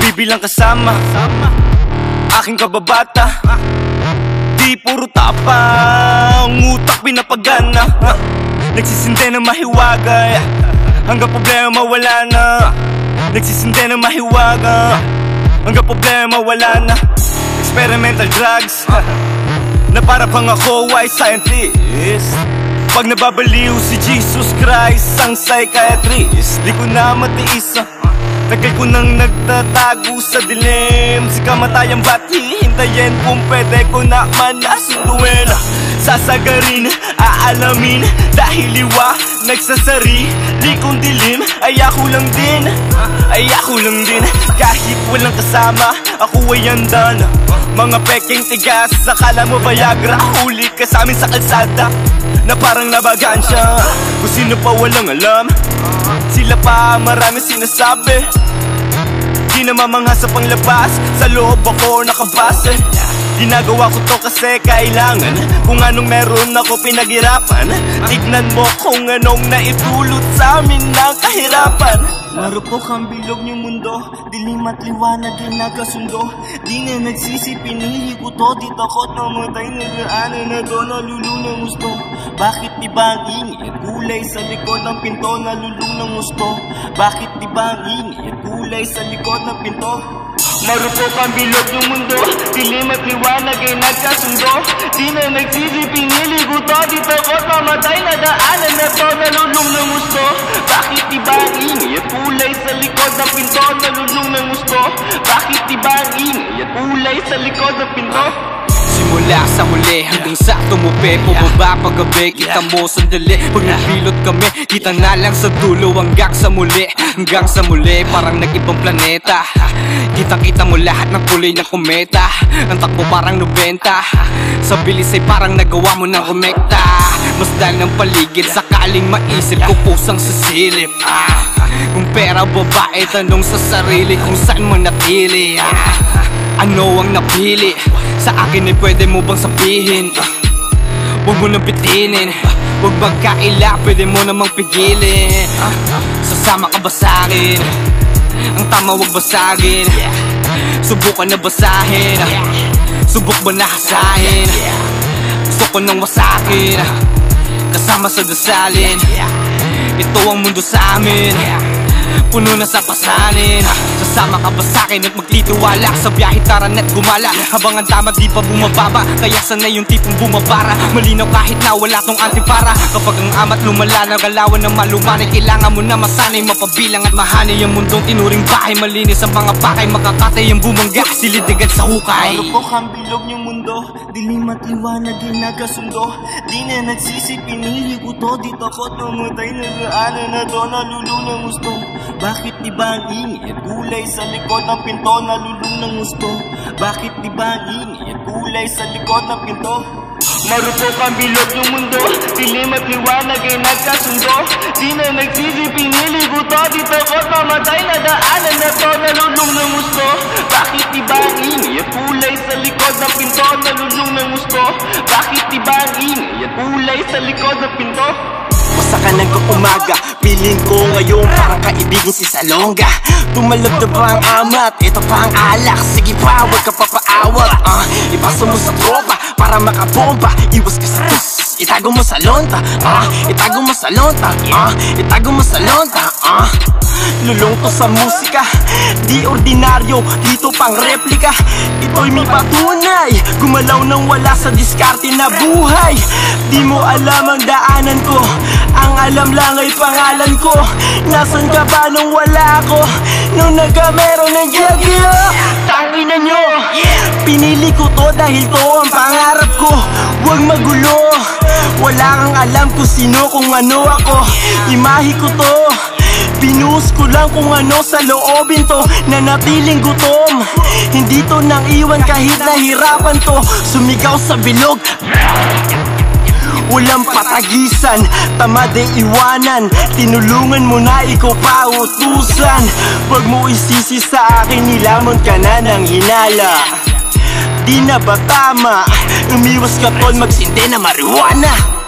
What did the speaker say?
Nagbibilang kasama. Aking kababata. Di puro tapang Utak pinapagana. Nagsisinde ng mahiwaga Hanggang problema wala na. Nagsisinde ng mahiwaga. Hanggang problema wala na. Experimental drugs. Na para pang ako wise scientist. Pag nababaliw si Jesus Christ Ang psychiatrist. Di ko na matiis ah. Tagal ko nang nagtatago sa dilim. Si kamatayang ba't hihintayin Kung pwede ko na man nasunduin Sasagarin, aalamin Dahil liwa, nagsasarili kong dilim Ay ako lang din, ay ako lang din Kahit walang kasama, ako ay andan. Mga peking tigas, akala mo Viagra? Huli ka sa amin sa kalsada Na parang nabagansya. Kung sino pa walang alam Sila pa marami sinasabi. Di na mamangha sa panglabas. Sa loob ako nakabase Ginagawa ko to kasi kailangan. Kung anong meron ako pinaghirapan. Tignan mo kung anong naitulot sa amin ng kahirapan. Marupok ang bilog niyong mundo. Dilim at liwanag ay nagkasundo. Di na nagsisi, pinili ko to. Di takot na daanan na to Nalulunang gusto. Bakit di ba ang at kulay sa likod ng pinto Nalulunang gusto. Bakit di ba ang at kulay sa likod ng pinto Marupok ang bilog ng mundo. Dilim at liwanag ay nagkasundo. Di na nagsisi, pinili ko to. Di takot mamatay na daanan na to. Nalulung ng gusto Bakit di ba ang ingay at kulay sa likod ng pinto? Nalulung ng gusto Bakit di ba ang ingay at kulay sa likod ng pinto Simula sa huli hanggang sa tumupi. Bumaba paggabi, kita mo sandali. Pag nagpilot kami, kita na lang sa dulo. Hanggang sa muli, hanggang sa muli. Parang nag-ibang planeta. Kita-kita mo lahat ng kulay ng kometa Ang takbo parang 90 Sa bilis ay parang nagawa mo ng rumekta Masdan ng paligid, sakaling maisip ko pusang sisilip. Ah, Kung pera babae, tanong sa sarili kung saan mo natili. Ah, Ano ang napili? Sa akin ay pwede mo bang sabihin? Huwag mo nang bitinin Huwag magkaila, pwede mo namang pigilin Sasama ka ba sa'kin? Ang tama huwag basagin Subukan na basahin Subok ba na hasahin? Gusto ko nang wasakin Kasama sa dasalin Ito ang mundo sa amin Puno na sa pasanin Sasama ka ba sa'kin at magtitiwala. Sa biyahe tara na't gumala. Habang ang tama di pa bumababa. Kaya sanay yung tipong bumabara. Malinaw kahit na wala tong antipara. Kapag ang amat lumala Nagalawan ng malumanay Kailangan mo na masanay Mapabilang at mahani Ang mundong tinuring bahay. Malinis ang mga bakay Makakatay ang bumangga. Silid agad sa hukay. Marupok ang bilog niyong mundo? Dilim at liwanag ay nagkasundo Di na nagsisi, pinili ko to Di takot mamatay na daanan na to Nalulunang gusto. Bakit di ba ang ingay at kulay sa likod ng pinto Nalulunang gusto Bakit di ba ingay at kulay sa likod ng pinto. Marupok ang bilog ng mundo. Dilim at liwanag ay nagkasundo. Di na nagsisi, pinili ko to Di takot mamatay na daanan na to. Nalulung ng gusto Bakit di ba ingay at kulay sa likod ng pinto Nalulung ng gusto Bakit di ba ingay at kulay sa likod ng pinto Sa kanang umaga Piling ko ngayon parang kaibigan si Salonga. Tumalab na ba ang amat? Ito pa ang alak. Sige pa, huwag ka papaawat uh, Ipasa mo sa tropa para makabomba. Iwas ka sa tus Itago mo sa lonta uh, Itago mo sa lonta uh, Itago mo sa lonta uh, Lulong sa musika. Di ordinaryo, dito pang replika. Ito'y may patunay. Gumalaw nang wala sa diskarte na buhay. Di mo alam ang daanan ko. Ang alam lang ay pangalan ko. Nasaan ka ba nung wala ako? Nung nagkamero ng gyagyo Tangina nyo. Pinili ko to dahil to ang pangarap ko. Huwag magulo. Wala kang alam kung sino kung ano ako. Imahe ko to. Pinuhos ko lang kung ano sa loobin to. Nanatiling gutom. Hindi to nang iwan kahit nahirapan to. Sumigaw sa bilog Walang patagisan, tamad ay iwanan. Tinulungan mo na ikaw pa utusan. Pag mo isisi sa akin, nilamon ka na ng hinala. Di na ba tama? Umiwas ka tol, magsindi na marijuana